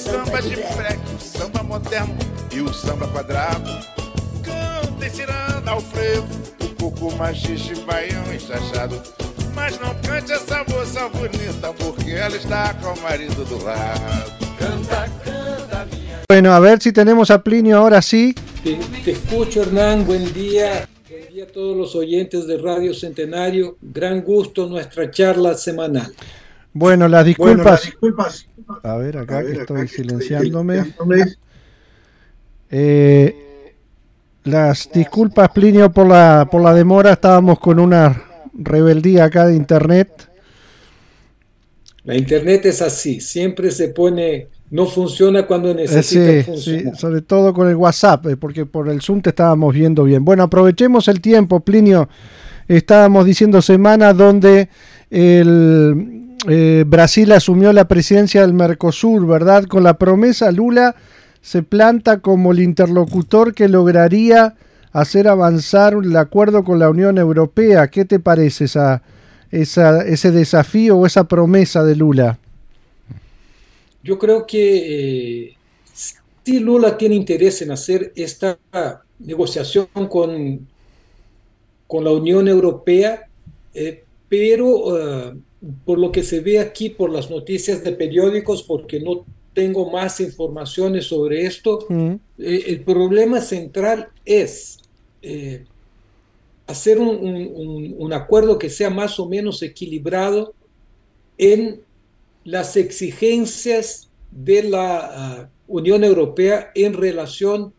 Samba de freque, o samba moderno e o samba quadrado. Cantem ciranda ao frevo, o coco machixe, baião e chachado. Mas não cante essa moça bonita, porque ela está com o marido do lado. Canta, canta, minha Bueno, a ver si tenemos a Plinio ahora sí. Te, te escucho, Hernán. Buen día. Buen día a todos los oyentes de Radio Centenario. Gran gusto nuestra charla semanal. Bueno, las disculpas. A ver, acá que estoy silenciándome. Eh, las disculpas, Plinio, por la, por la demora. Estábamos con una rebeldía acá de internet. La internet es así, siempre se pone, no funciona cuando Eh, necesita sí, sí, funcionar. sobre todo con el WhatsApp, eh, porque por el Zoom te estábamos viendo bien. Bueno, aprovechemos el tiempo, Plinio. Estábamos diciendo semana donde el, eh, Brasil asumió la presidencia del Mercosur, ¿verdad? Con la promesa, Lula se planta como el interlocutor que lograría hacer avanzar el acuerdo con la Unión Europea. ¿Qué te parece esa, ese desafío o esa promesa de Lula? Yo creo que eh, sí Lula tiene interés en hacer esta negociación con, con la Unión Europea, eh, pero eh, por lo que se ve aquí, por las noticias de periódicos, porque no tengo más informaciones sobre esto, Mm, eh, el problema central es eh, hacer un, un- un- acuerdo que sea más o menos equilibrado en las exigencias de la ah, Unión Europea en relación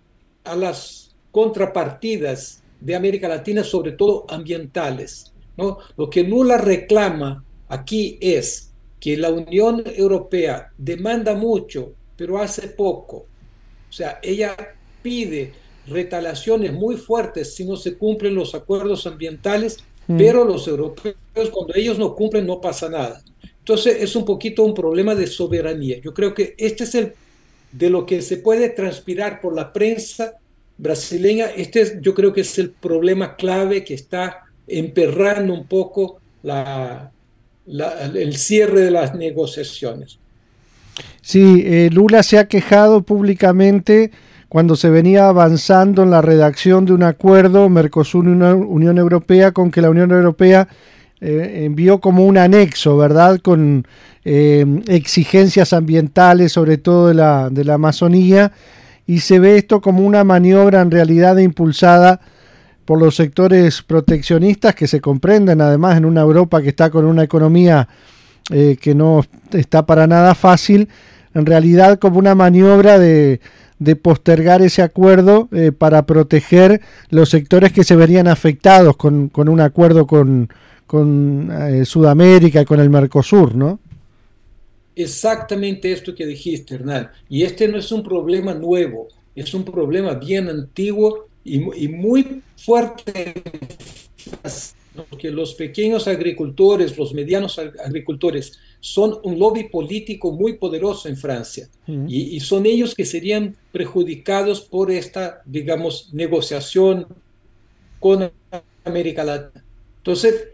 a las contrapartidas de América Latina, sobre todo ambientales. ¿no? Lo que Lula reclama aquí es que la Unión Europea demanda mucho, pero hace poco. O sea, ella pide retaliaciones muy fuertes si no se cumplen los acuerdos ambientales, Mm. pero los europeos, cuando ellos no cumplen, no pasa nada. Entonces, es un poquito un problema de soberanía. Yo creo que este es el de lo que se puede transpirar por la prensa brasileña. Este es, yo creo que es el problema clave que está emperrando un poco la, el cierre de las negociaciones. Sí, eh, Lula se ha quejado públicamente cuando se venía avanzando en la redacción de un acuerdo Mercosur-Unión Europea con que la Unión Europea eh, envió como un anexo, ¿verdad? Con eh, exigencias ambientales, sobre todo de la, de la Amazonía, y se ve esto como una maniobra en realidad impulsada por los sectores proteccionistas que se comprenden además en una Europa que está con una economía eh, que no está para nada fácil, en realidad como una maniobra de, de postergar ese acuerdo eh, para proteger los sectores que se verían afectados con, con un acuerdo con, con eh, Sudamérica y con el Mercosur, ¿no? Exactamente esto que dijiste, Hernán. Y este no es un problema nuevo, es un problema bien antiguo y, y muy fuerte. Porque los pequeños agricultores, los medianos ag- agricultores, son un lobby político muy poderoso en Francia. Ujú. Y, y son ellos que serían perjudicados por esta, digamos, negociación con América Latina. Entonces,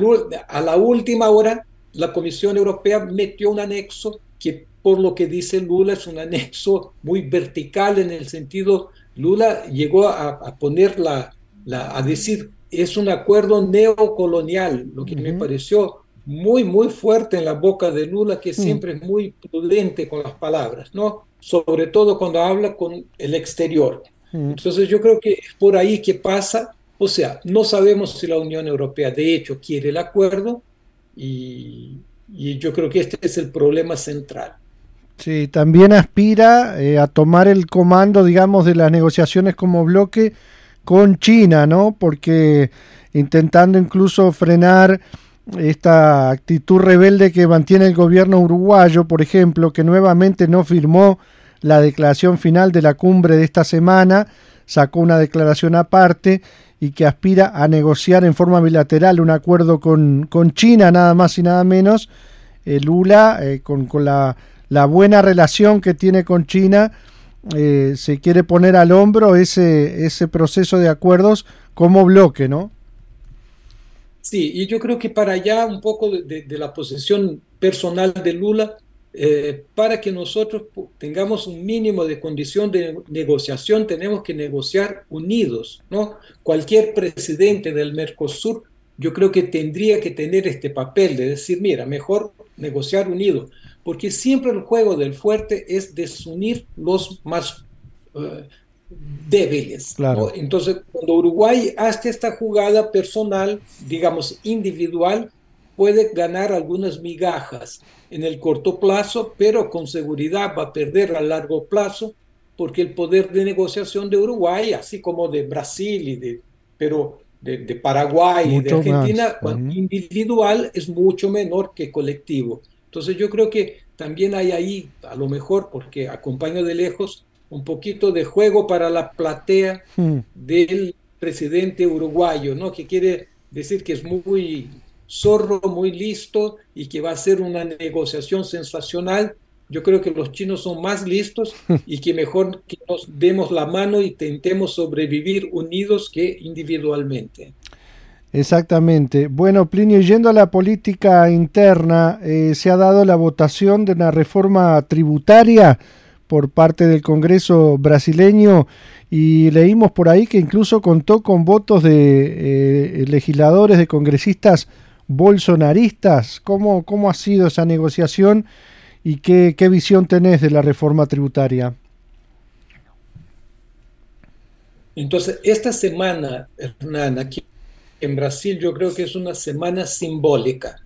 u- a la última hora, la Comisión Europea metió un anexo que, por lo que dice Lula, es un anexo muy vertical en el sentido, Lula llegó a, a poner la, la- a decir, es un acuerdo neocolonial, lo que me pareció muy, muy fuerte en la boca de Lula, que Mm. siempre es muy prudente con las palabras, ¿no? Sobre todo cuando habla con el exterior. Ujú. Entonces yo creo que es por ahí que pasa, o sea, no sabemos si la Unión Europea de hecho quiere el acuerdo y, y yo creo que este es el problema central. Sí, también aspira eh, a tomar el comando, digamos, de las negociaciones como bloque con China, ¿no? Porque intentando incluso frenar esta actitud rebelde que mantiene el gobierno uruguayo, por ejemplo, que nuevamente no firmó la declaración final de la cumbre de esta semana, sacó una declaración aparte y que aspira a negociar en forma bilateral un acuerdo con, con China, nada más y nada menos. Eh, Lula, eh, con, con la, la, buena relación que tiene con China, eh, se quiere poner al hombro ese, ese proceso de acuerdos como bloque, ¿no? Sí, y yo creo que para allá un poco de, la posición personal de Lula, eh, para que nosotros tengamos un mínimo de condición de negociación, tenemos que negociar unidos, ¿no? Cualquier presidente del Mercosur, yo creo que tendría que tener este papel de decir, mira, mejor negociar unidos, porque siempre el juego del fuerte es desunir los más uh, débiles. Claro. Entonces, cuando Uruguay hace esta jugada personal, digamos, individual, puede ganar algunas migajas en el corto plazo, pero con seguridad va a perder a largo plazo porque el poder de negociación de Uruguay, así como de Brasil y de, pero de, de Paraguay y de Argentina, individual es mucho menor que colectivo. Entonces yo creo que también hay ahí, a lo mejor, porque acompaño de lejos, un poquito de juego para la platea hmm. del presidente uruguayo, ¿no? Que quiere decir que es muy zorro, muy listo y que va a ser una negociación sensacional. Yo creo que los chinos son más listos y que mejor que nos demos la mano y intentemos sobrevivir unidos que individualmente. Exactamente. Bueno, Plinio, yendo a la política interna, eh, se ha dado la votación de una reforma tributaria por parte del Congreso brasileño y leímos por ahí que incluso contó con votos de eh, legisladores, de congresistas bolsonaristas. ¿Cómo, ¿Cómo ha sido esa negociación y qué, qué visión tenés de la reforma tributaria? Entonces, esta semana, Hernán, aquí en Brasil yo creo que es una semana simbólica,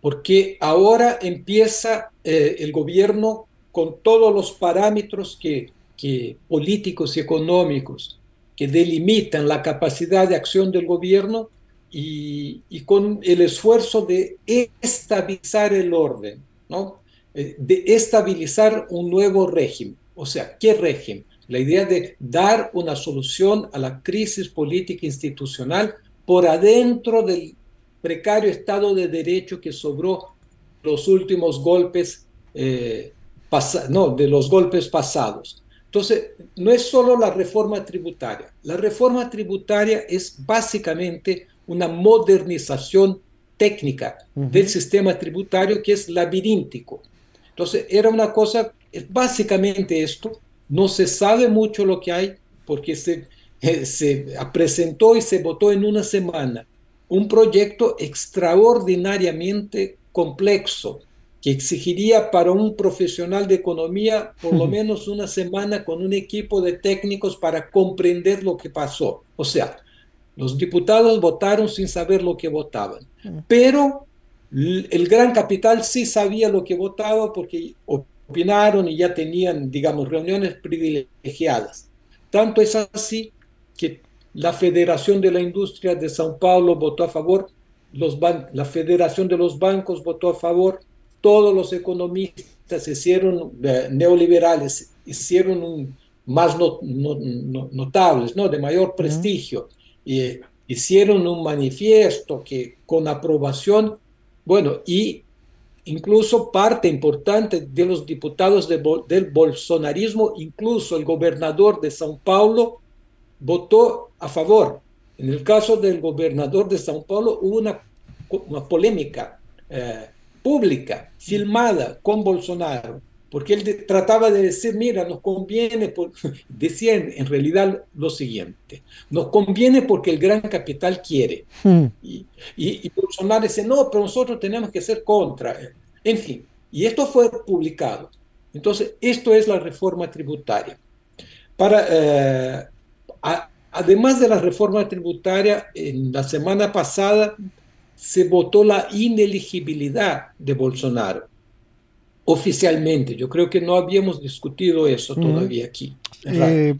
porque ahora empieza eh, el gobierno con todos los parámetros que, que, políticos y económicos que delimitan la capacidad de acción del gobierno y, con el esfuerzo de estabilizar el orden, ¿no? Eh, de estabilizar un nuevo régimen. O sea, ¿qué régimen? La idea de dar una solución a la crisis política institucional por adentro del precario Estado de Derecho que sobró los últimos golpes, eh, no, de los golpes pasados. Entonces, no es solo la reforma tributaria. La reforma tributaria es básicamente una modernización técnica del sistema tributario que es labiríntico. Entonces, era una cosa, básicamente esto, no se sabe mucho lo que hay porque se, eh, se presentó y se votó en una semana un proyecto extraordinariamente complejo que exigiría para un profesional de economía por lo menos una semana con un equipo de técnicos para comprender lo que pasó. O sea, los diputados votaron sin saber lo que votaban, pero el gran capital sí sabía lo que votaba porque opinaron y ya tenían, digamos, reuniones privilegiadas. Tanto es así la Federación de la Industria de São Paulo votó a favor, los la Federación de los Bancos votó a favor, todos los economistas hicieron eh, neoliberales, hicieron un, más notables, ¿no? de mayor prestigio y hicieron un manifiesto que con aprobación, bueno, y incluso parte importante de los diputados del bolsonarismo, incluso el gobernador de São Paulo, votó a favor. En el caso del gobernador de São Paulo hubo una, una polémica eh, pública, filmada con Bolsonaro, porque él trataba de decir, mira, nos conviene, por... decía en, realidad lo siguiente, nos conviene porque el gran capital quiere. Hmm. Y, y, Bolsonaro dice, no, pero nosotros tenemos que ser contra. En fin, y esto fue publicado. Entonces, esto es la reforma tributaria. Para, eh, además de la reforma tributaria, en la semana pasada se votó la ineligibilidad de Bolsonaro oficialmente. Yo creo que no habíamos discutido eso todavía aquí. Eh,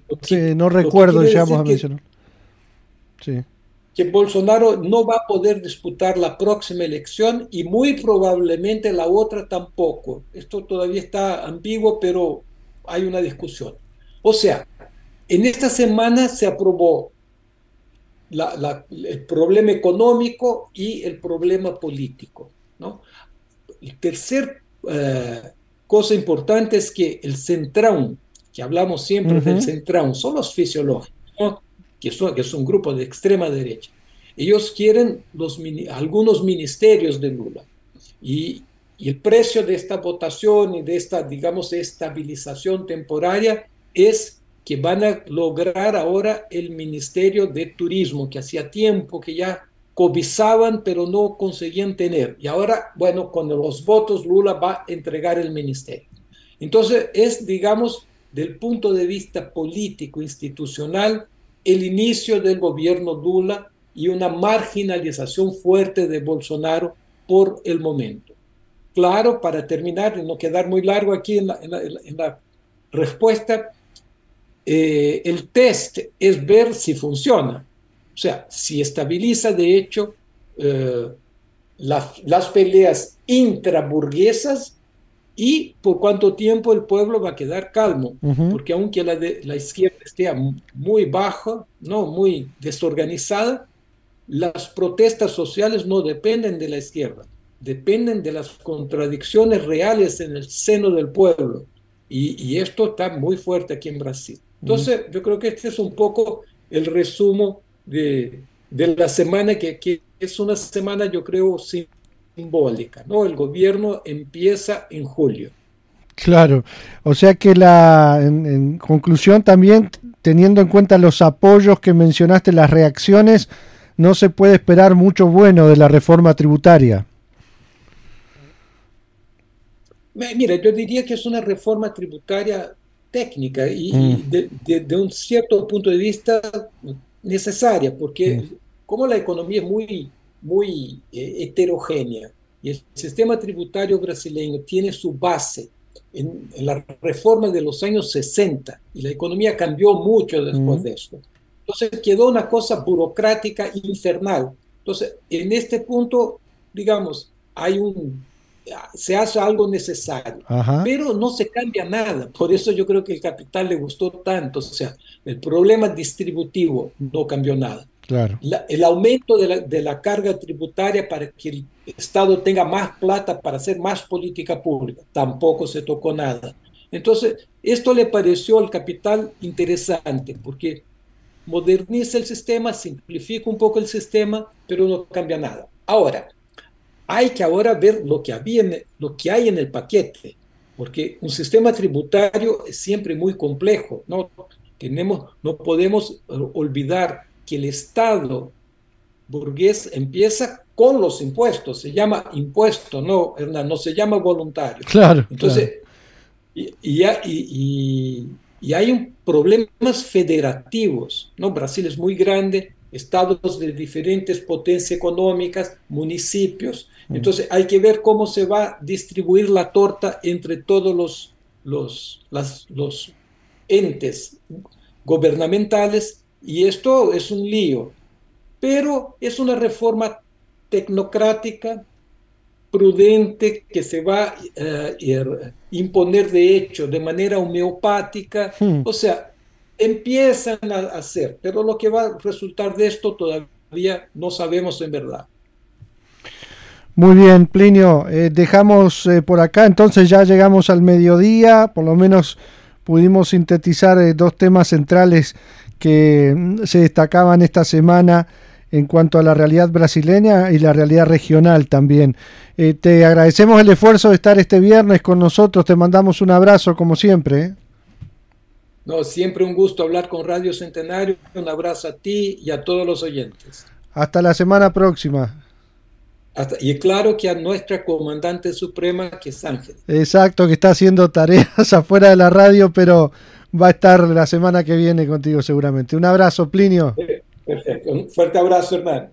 no recuerdo, ya vamos a mencionar. Sí. que Bolsonaro no va a poder disputar la próxima elección y muy probablemente la otra tampoco. Esto todavía está ambiguo, pero hay una discusión. O sea, en esta semana se aprobó el problema económico y el problema político. ¿no? El tercer eh, cosa importante es que el centrón, que hablamos siempre del centrón, son los fisiológicos que, que es un grupo de extrema derecha. Ellos quieren los, algunos ministerios de Lula. Y, y, el precio de esta votación y de esta, digamos, estabilización temporaria es que van a lograr ahora el Ministerio de Turismo, que hacía tiempo que ya cobizaban, pero no conseguían tener. Y ahora, bueno, con los votos, Lula va a entregar el ministerio. Entonces, es, digamos, del punto de vista político, institucional, el inicio del gobierno Lula y una marginalización fuerte de Bolsonaro por el momento. Claro, para terminar y no quedar muy largo aquí en la, en la, respuesta, eh, el test es ver si funciona. O sea, si estabiliza de hecho eh, las peleas intraburguesas y por cuánto tiempo el pueblo va a quedar calmo, porque aunque la, de, la izquierda esté muy baja, no muy desorganizada, las protestas sociales no dependen de la izquierda, dependen de las contradicciones reales en el seno del pueblo. Y, esto está muy fuerte aquí en Brasil. Entonces, yo creo que este es un poco el resumen de, de la semana, que, que, es una semana, yo creo, simbólica, ¿no? El gobierno empieza en julio. Claro, o sea que la, en, conclusión también, teniendo en cuenta los apoyos que mencionaste, las reacciones, no se puede esperar mucho bueno de la reforma tributaria. Mira, yo diría que es una reforma tributaria técnica y, mm. de, un cierto punto de vista necesaria, porque mm. como la economía es muy muy eh, heterogénea. Y el sistema tributario brasileño tiene su base en, la reforma de los años 60 y la economía cambió mucho después de esto. Entonces quedó una cosa burocrática infernal. Entonces, en este punto, digamos, hay un, se hace algo necesario, pero no se cambia nada. Por eso yo creo que el capital le gustó tanto. O sea, el problema distributivo no cambió nada el aumento de la, carga tributaria para que el Estado tenga más plata para hacer más política pública, tampoco se tocó nada. Entonces, esto le pareció al capital interesante porque moderniza el sistema, simplifica un poco el sistema, pero no cambia nada. Ahora, hay que ahora ver lo que, había lo que hay en el paquete, porque un sistema tributario es siempre muy complejo, ¿no? Tenemos, no podemos olvidar que el Estado burgués empieza con los impuestos, se llama impuesto, no, Hernán, no se llama voluntario. Claro. Entonces, Y, y, y, hay un, problemas federativos, ¿no? Brasil es muy grande, estados de diferentes potencias económicas, municipios. Entonces hay que ver cómo se va a distribuir la torta entre todos los, los, las, los entes gubernamentales y esto es un lío, pero es una reforma tecnocrática, prudente, que se va a eh, imponer de hecho de manera homeopática. Hmm. O sea, empiezan a hacer, pero lo que va a resultar de esto todavía no sabemos en verdad. Muy bien, Plinio, eh, dejamos eh, por acá, entonces ya llegamos al mediodía, por lo menos pudimos sintetizar dos temas centrales que mm, se destacaban esta semana en cuanto a la realidad brasileña y la realidad regional también. Eh, te agradecemos el esfuerzo de estar este viernes con nosotros, te mandamos un abrazo como siempre. ¿eh? No, siempre un gusto hablar con Radio Centenario, un abrazo a ti y a todos los oyentes. Hasta la semana próxima. Y claro que a nuestra comandante suprema, que es Ángel. Exacto, que está haciendo tareas afuera de la radio, pero va a estar la semana que viene contigo seguramente. Un abrazo, Plinio. Perfecto. Un fuerte abrazo, hermano.